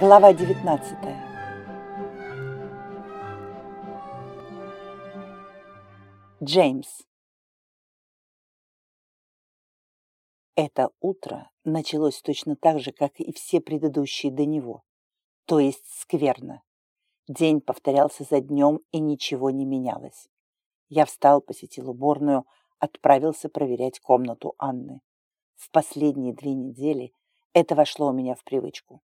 Глава 19 Джеймс Это утро началось точно так же, как и все предыдущие до него, то есть скверно. День повторялся за днем, и ничего не менялось. Я встал, посетил уборную, отправился проверять комнату Анны. В последние две недели это вошло у меня в привычку.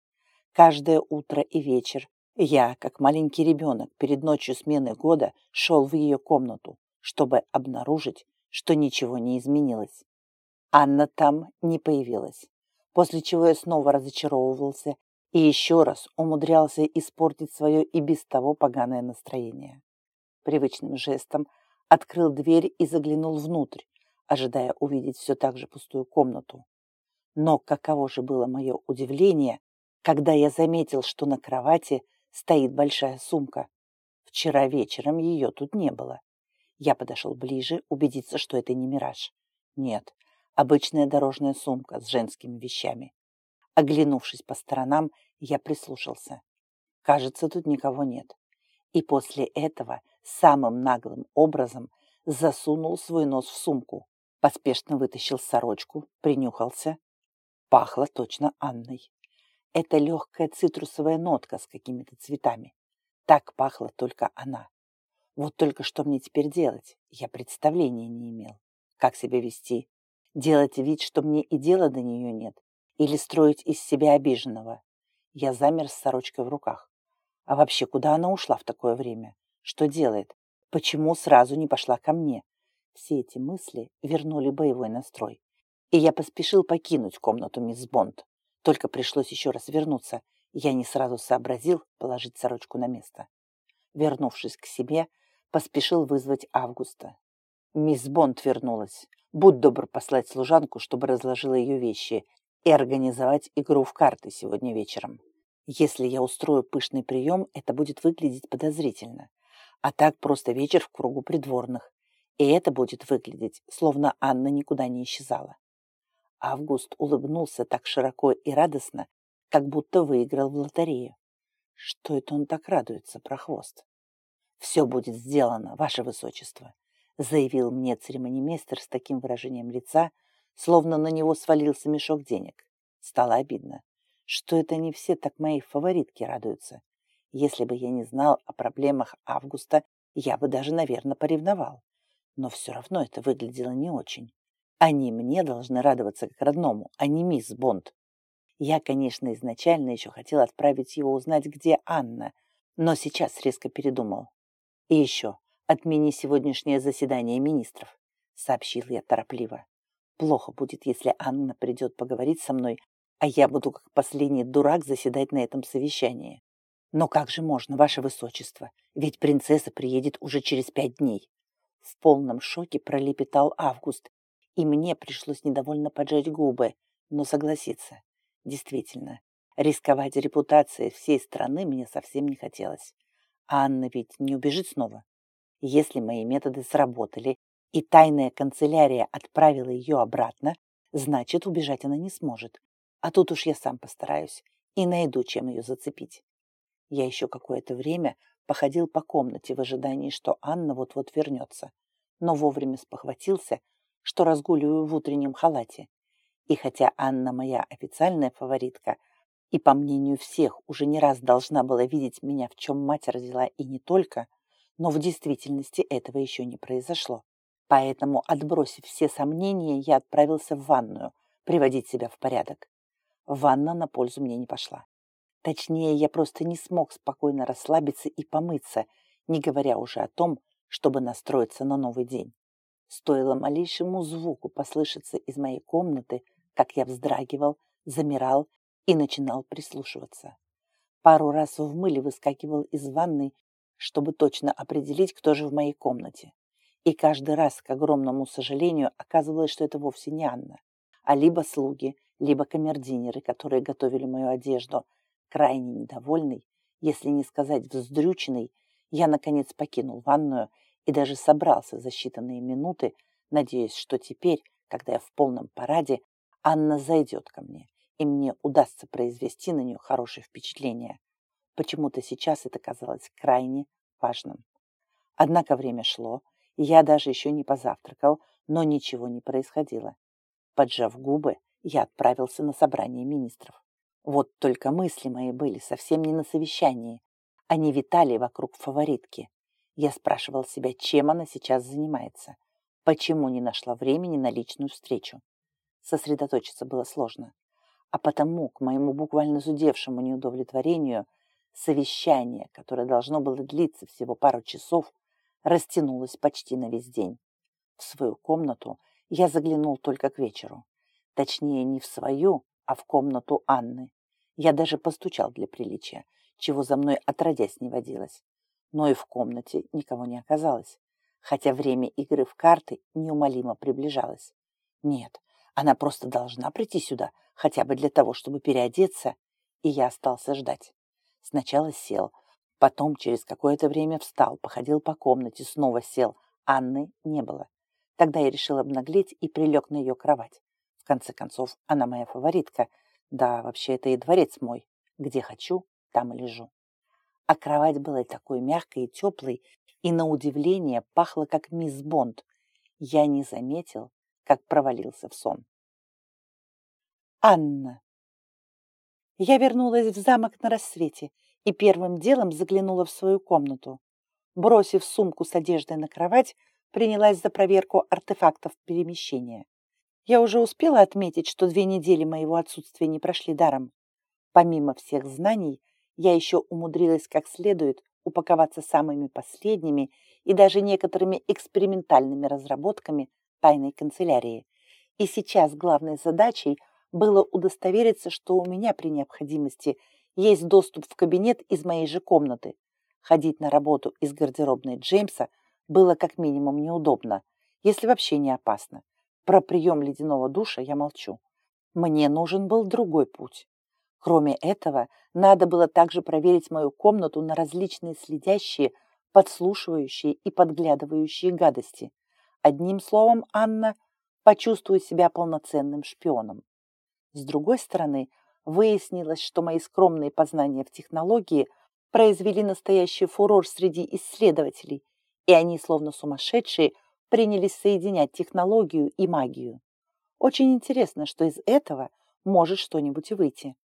Каждое утро и вечер я, как маленький ребенок, перед ночью смены года шел в ее комнату, чтобы обнаружить, что ничего не изменилось. Анна там не появилась, после чего я снова разочаровывался и еще раз умудрялся испортить свое и без того поганое настроение. Привычным жестом открыл дверь и заглянул внутрь, ожидая увидеть все так же пустую комнату. Но каково же было мое удивление, когда я заметил, что на кровати стоит большая сумка. Вчера вечером ее тут не было. Я подошел ближе, убедиться, что это не мираж. Нет, обычная дорожная сумка с женскими вещами. Оглянувшись по сторонам, я прислушался. Кажется, тут никого нет. И после этого самым наглым образом засунул свой нос в сумку, поспешно вытащил сорочку, принюхался. Пахло точно Анной. Это легкая цитрусовая нотка с какими-то цветами. Так пахла только она. Вот только что мне теперь делать? Я представления не имел. Как себя вести? Делать вид, что мне и дела до нее нет? Или строить из себя обиженного? Я замер с сорочкой в руках. А вообще, куда она ушла в такое время? Что делает? Почему сразу не пошла ко мне? Все эти мысли вернули боевой настрой. И я поспешил покинуть комнату мисс Бонд. Только пришлось еще раз вернуться. Я не сразу сообразил положить сорочку на место. Вернувшись к себе, поспешил вызвать Августа. Мисс Бонд вернулась. Будь добр послать служанку, чтобы разложила ее вещи и организовать игру в карты сегодня вечером. Если я устрою пышный прием, это будет выглядеть подозрительно. А так просто вечер в кругу придворных. И это будет выглядеть, словно Анна никуда не исчезала. Август улыбнулся так широко и радостно, как будто выиграл в лотерею. Что это он так радуется, прохвост? «Все будет сделано, ваше высочество», заявил мне церемонимейстер с таким выражением лица, словно на него свалился мешок денег. Стало обидно, что это не все так моей фаворитки радуются. Если бы я не знал о проблемах Августа, я бы даже, наверное, поревновал. Но все равно это выглядело не очень. Они мне должны радоваться как родному, а не мисс Бонд. Я, конечно, изначально еще хотел отправить его узнать, где Анна, но сейчас резко передумал. И еще, отмени сегодняшнее заседание министров, сообщил я торопливо. Плохо будет, если Анна придет поговорить со мной, а я буду как последний дурак заседать на этом совещании. Но как же можно, ваше высочество? Ведь принцесса приедет уже через пять дней. В полном шоке пролепетал Август, и мне пришлось недовольно поджать губы, но согласиться. Действительно, рисковать репутацией всей страны мне совсем не хотелось. А Анна ведь не убежит снова. Если мои методы сработали, и тайная канцелярия отправила ее обратно, значит, убежать она не сможет. А тут уж я сам постараюсь и найду, чем ее зацепить. Я еще какое-то время походил по комнате в ожидании, что Анна вот-вот вернется, но вовремя спохватился, что разгуливаю в утреннем халате. И хотя Анна моя официальная фаворитка, и, по мнению всех, уже не раз должна была видеть меня, в чем мать родила и не только, но в действительности этого еще не произошло. Поэтому, отбросив все сомнения, я отправился в ванную, приводить себя в порядок. Ванна на пользу мне не пошла. Точнее, я просто не смог спокойно расслабиться и помыться, не говоря уже о том, чтобы настроиться на новый день. Стоило малейшему звуку послышаться из моей комнаты, как я вздрагивал, замирал и начинал прислушиваться. Пару раз в мыле выскакивал из ванной, чтобы точно определить, кто же в моей комнате. И каждый раз, к огромному сожалению, оказывалось, что это вовсе не Анна, а либо слуги, либо камердинеры, которые готовили мою одежду, Крайне недовольный, если не сказать вздрюченный, я, наконец, покинул ванную и даже собрался за считанные минуты, надеясь, что теперь, когда я в полном параде, Анна зайдет ко мне, и мне удастся произвести на нее хорошее впечатление. Почему-то сейчас это казалось крайне важным. Однако время шло, и я даже еще не позавтракал, но ничего не происходило. Поджав губы, я отправился на собрание министров. Вот только мысли мои были совсем не на совещании. Они витали вокруг фаворитки. Я спрашивал себя, чем она сейчас занимается. Почему не нашла времени на личную встречу? Сосредоточиться было сложно. А потому, к моему буквально зудевшему неудовлетворению, совещание, которое должно было длиться всего пару часов, растянулось почти на весь день. В свою комнату я заглянул только к вечеру. Точнее, не в свою, а в комнату Анны. Я даже постучал для приличия, чего за мной отродясь не водилось. Но и в комнате никого не оказалось, хотя время игры в карты неумолимо приближалось. Нет, она просто должна прийти сюда, хотя бы для того, чтобы переодеться, и я остался ждать. Сначала сел, потом через какое-то время встал, походил по комнате, снова сел. Анны не было. Тогда я решил обнаглеть и прилег на ее кровать. В конце концов, она моя фаворитка. Да, вообще, это и дворец мой. Где хочу, там и лежу. А кровать была такой мягкой и теплой, и, на удивление, пахла, как мисс Бонд. Я не заметил, как провалился в сон. Анна. Я вернулась в замок на рассвете и первым делом заглянула в свою комнату. Бросив сумку с одеждой на кровать, принялась за проверку артефактов перемещения. Я уже успела отметить, что две недели моего отсутствия не прошли даром. Помимо всех знаний, я еще умудрилась как следует упаковаться самыми последними и даже некоторыми экспериментальными разработками тайной канцелярии. И сейчас главной задачей было удостовериться, что у меня при необходимости есть доступ в кабинет из моей же комнаты. Ходить на работу из гардеробной Джеймса было как минимум неудобно, если вообще не опасно. Про прием ледяного душа я молчу. Мне нужен был другой путь. Кроме этого, надо было также проверить мою комнату на различные следящие, подслушивающие и подглядывающие гадости. Одним словом, Анна почувствует себя полноценным шпионом. С другой стороны, выяснилось, что мои скромные познания в технологии произвели настоящий фурор среди исследователей, и они, словно сумасшедшие, принялись соединять технологию и магию. Очень интересно, что из этого может что-нибудь выйти.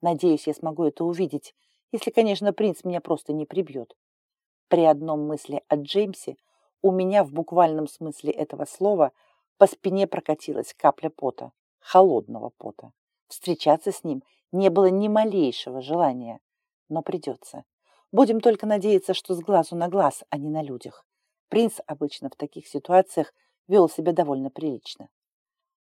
Надеюсь, я смогу это увидеть, если, конечно, принц меня просто не прибьет. При одном мысли о Джеймсе у меня в буквальном смысле этого слова по спине прокатилась капля пота, холодного пота. Встречаться с ним не было ни малейшего желания, но придется. Будем только надеяться, что с глазу на глаз, а не на людях. Принц обычно в таких ситуациях вел себя довольно прилично.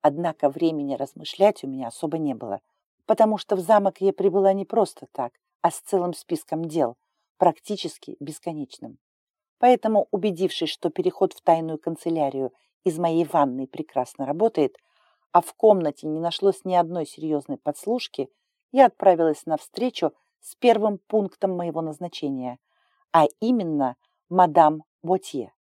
Однако времени размышлять у меня особо не было, потому что в замок я прибыла не просто так, а с целым списком дел, практически бесконечным. Поэтому, убедившись, что переход в тайную канцелярию из моей ванной прекрасно работает, а в комнате не нашлось ни одной серьезной подслушки, я отправилась на встречу с первым пунктом моего назначения, а именно мадам Ботье.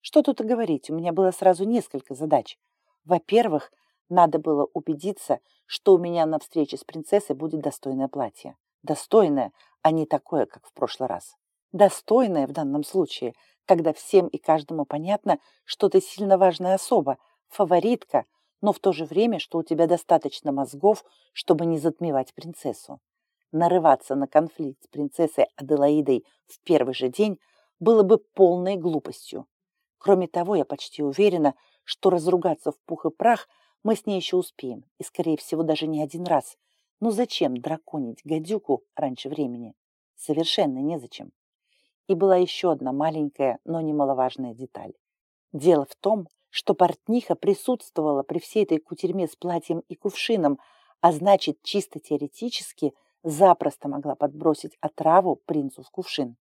Что тут и говорить, у меня было сразу несколько задач. Во-первых, надо было убедиться, что у меня на встрече с принцессой будет достойное платье. Достойное, а не такое, как в прошлый раз. Достойное в данном случае, когда всем и каждому понятно, что ты сильно важная особа, фаворитка, но в то же время, что у тебя достаточно мозгов, чтобы не затмевать принцессу. Нарываться на конфликт с принцессой Аделаидой в первый же день было бы полной глупостью. Кроме того, я почти уверена, что разругаться в пух и прах мы с ней еще успеем, и, скорее всего, даже не один раз. Но зачем драконить гадюку раньше времени? Совершенно незачем. И была еще одна маленькая, но немаловажная деталь. Дело в том, что портниха присутствовала при всей этой кутерьме с платьем и кувшином, а значит, чисто теоретически запросто могла подбросить отраву принцу в кувшин.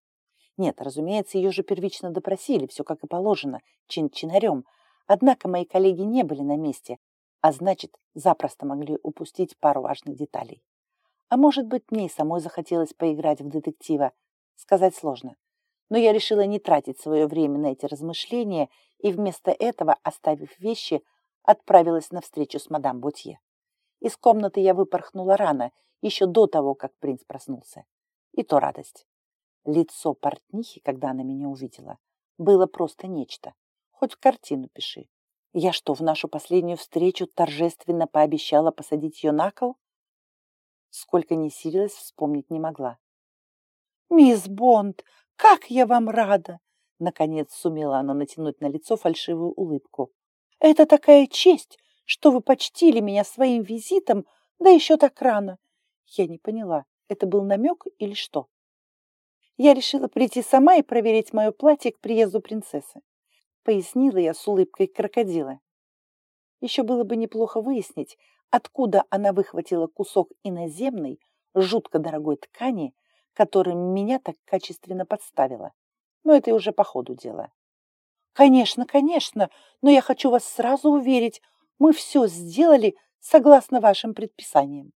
Нет, разумеется, ее же первично допросили, все как и положено, чин-чинарем. Однако мои коллеги не были на месте, а значит, запросто могли упустить пару важных деталей. А может быть, мне и самой захотелось поиграть в детектива. Сказать сложно. Но я решила не тратить свое время на эти размышления и вместо этого, оставив вещи, отправилась на встречу с мадам Ботье. Из комнаты я выпорхнула рано, еще до того, как принц проснулся. И то радость. Лицо портнихи, когда она меня увидела, было просто нечто. Хоть в картину пиши. Я что, в нашу последнюю встречу торжественно пообещала посадить ее на кол? Сколько ни силилась, вспомнить не могла. «Мисс Бонд, как я вам рада!» Наконец сумела она натянуть на лицо фальшивую улыбку. «Это такая честь, что вы почтили меня своим визитом, да еще так рано!» Я не поняла, это был намек или что? Я решила прийти сама и проверить мое платье к приезду принцессы. Пояснила я с улыбкой крокодила. Еще было бы неплохо выяснить, откуда она выхватила кусок иноземной, жутко дорогой ткани, которым меня так качественно подставила. Но это уже по ходу дела. «Конечно, конечно, но я хочу вас сразу уверить, мы все сделали согласно вашим предписаниям»,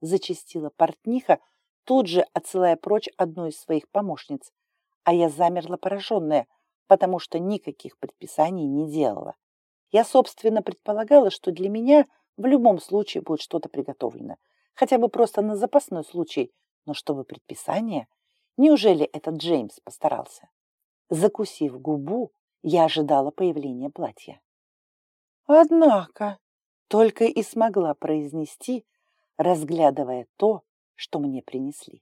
зачастила портниха, тут же отсылая прочь одну из своих помощниц. А я замерла пораженная, потому что никаких предписаний не делала. Я, собственно, предполагала, что для меня в любом случае будет что-то приготовлено. Хотя бы просто на запасной случай. Но чтобы предписание? Неужели этот Джеймс постарался? Закусив губу, я ожидала появления платья. Однако, только и смогла произнести, разглядывая то, что мне принесли.